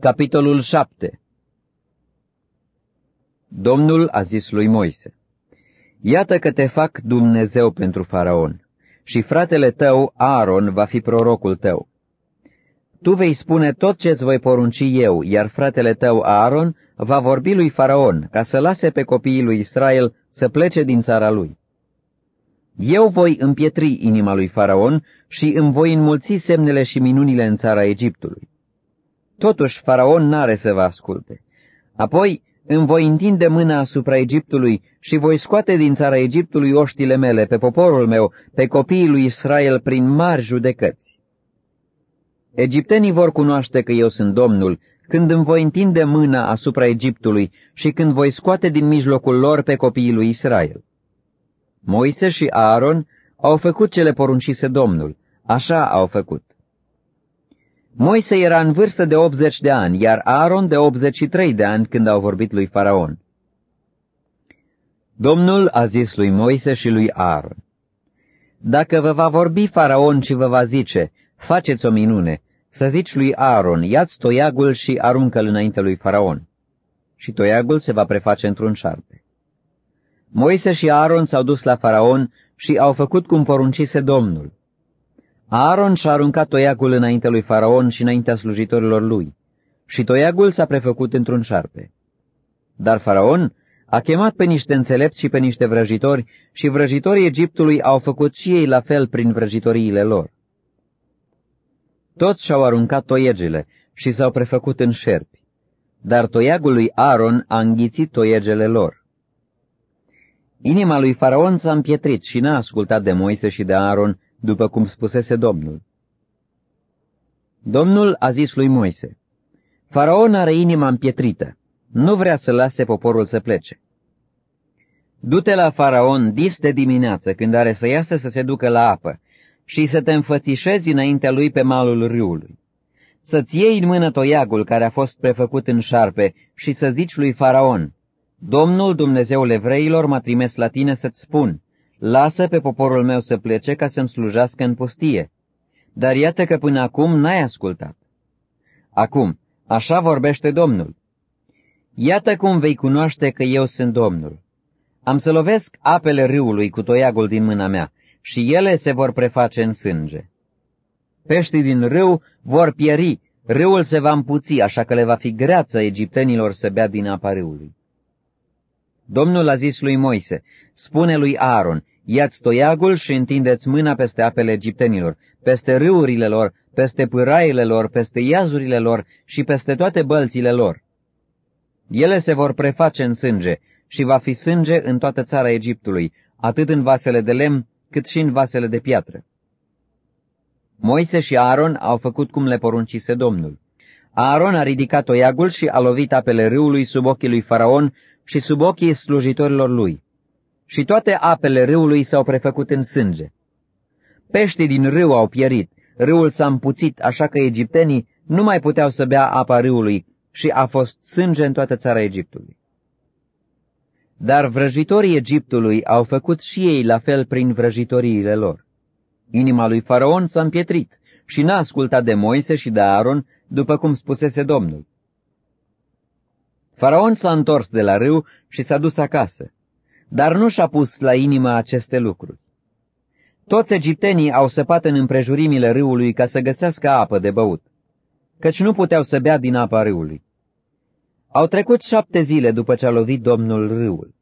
Capitolul 7 Domnul a zis lui Moise, Iată că te fac Dumnezeu pentru faraon, și fratele tău, Aaron, va fi prorocul tău. Tu vei spune tot ce-ți voi porunci eu, iar fratele tău, Aaron, va vorbi lui faraon, ca să lase pe copiii lui Israel să plece din țara lui. Eu voi împietri inima lui faraon și îmi voi înmulți semnele și minunile în țara Egiptului. Totuși, faraon n-are să vă asculte. Apoi îmi voi întinde mâna asupra Egiptului și voi scoate din țara Egiptului oștile mele pe poporul meu, pe copiii lui Israel, prin mari judecăți. Egiptenii vor cunoaște că eu sunt Domnul, când îmi voi întinde mâna asupra Egiptului și când voi scoate din mijlocul lor pe copiii lui Israel. Moise și Aaron au făcut cele poruncise Domnul, așa au făcut. Moise era în vârstă de 80 de ani, iar Aaron de 83 de ani când au vorbit lui Faraon. Domnul a zis lui Moise și lui Aaron, Dacă vă va vorbi Faraon și vă va zice, faceți o minune, să zici lui Aaron, ia-ți toiagul și aruncă-l înainte lui Faraon. Și toiagul se va preface într-un șarpe. Moise și Aaron s-au dus la Faraon și au făcut cum poruncise Domnul. Aaron și-a aruncat toiagul înainte lui Faraon și înaintea slujitorilor lui, și toiagul s-a prefăcut într-un șarpe. Dar Faraon a chemat pe niște înțelepți și pe niște vrăjitori și vrăjitorii Egiptului au făcut și ei la fel prin vrăjitoriile lor. Toți și-au aruncat toiegele și s-au prefăcut în șerpi, dar toiagul lui Aaron a înghițit toiegele lor. Inima lui Faraon s-a împietrit și n-a ascultat de Moise și de Aaron, după cum spusese Domnul. Domnul a zis lui Moise, Faraon are inima împietrită, nu vrea să lase poporul să plece. Du-te la Faraon dis de dimineață, când are să iasă să se ducă la apă, și să te înfățișezi înaintea lui pe malul râului. Să-ți iei în mână toiagul care a fost prefăcut în șarpe și să zici lui Faraon, Domnul Dumnezeul evreilor m-a trimis la tine să-ți spun, lasă pe poporul meu să plece ca să-mi slujească în pustie. Dar iată că până acum n-ai ascultat. Acum, așa vorbește Domnul. Iată cum vei cunoaște că eu sunt Domnul. Am să lovesc apele râului cu toiagul din mâna mea și ele se vor preface în sânge. Peștii din râu vor pieri, râul se va împuți, așa că le va fi greață egiptenilor să bea din apa râului. Domnul a zis lui Moise, spune lui Aaron, ia-ți toiagul și întindeți mâna peste apele egiptenilor, peste râurile lor, peste pâraile lor, peste iazurile lor și peste toate bălțile lor. Ele se vor preface în sânge și va fi sânge în toată țara Egiptului, atât în vasele de lemn, cât și în vasele de piatră. Moise și Aaron au făcut cum le poruncise Domnul. Aaron a ridicat toiagul și a lovit apele râului sub ochii lui Faraon și sub ochii slujitorilor lui. Și toate apele râului s-au prefăcut în sânge. Peștii din râu au pierit, râul s-a împuțit, așa că egiptenii nu mai puteau să bea apa râului și a fost sânge în toată țara Egiptului. Dar vrăjitorii Egiptului au făcut și ei la fel prin vrăjitoriile lor. Inima lui Faraon s-a împietrit și n-a ascultat de Moise și de Aaron, după cum spusese Domnul. Faraon s-a întors de la râu și s-a dus acasă, dar nu și-a pus la inimă aceste lucruri. Toți egiptenii au săpat în împrejurimile râului ca să găsească apă de băut, căci nu puteau să bea din apa râului. Au trecut șapte zile după ce a lovit Domnul râul.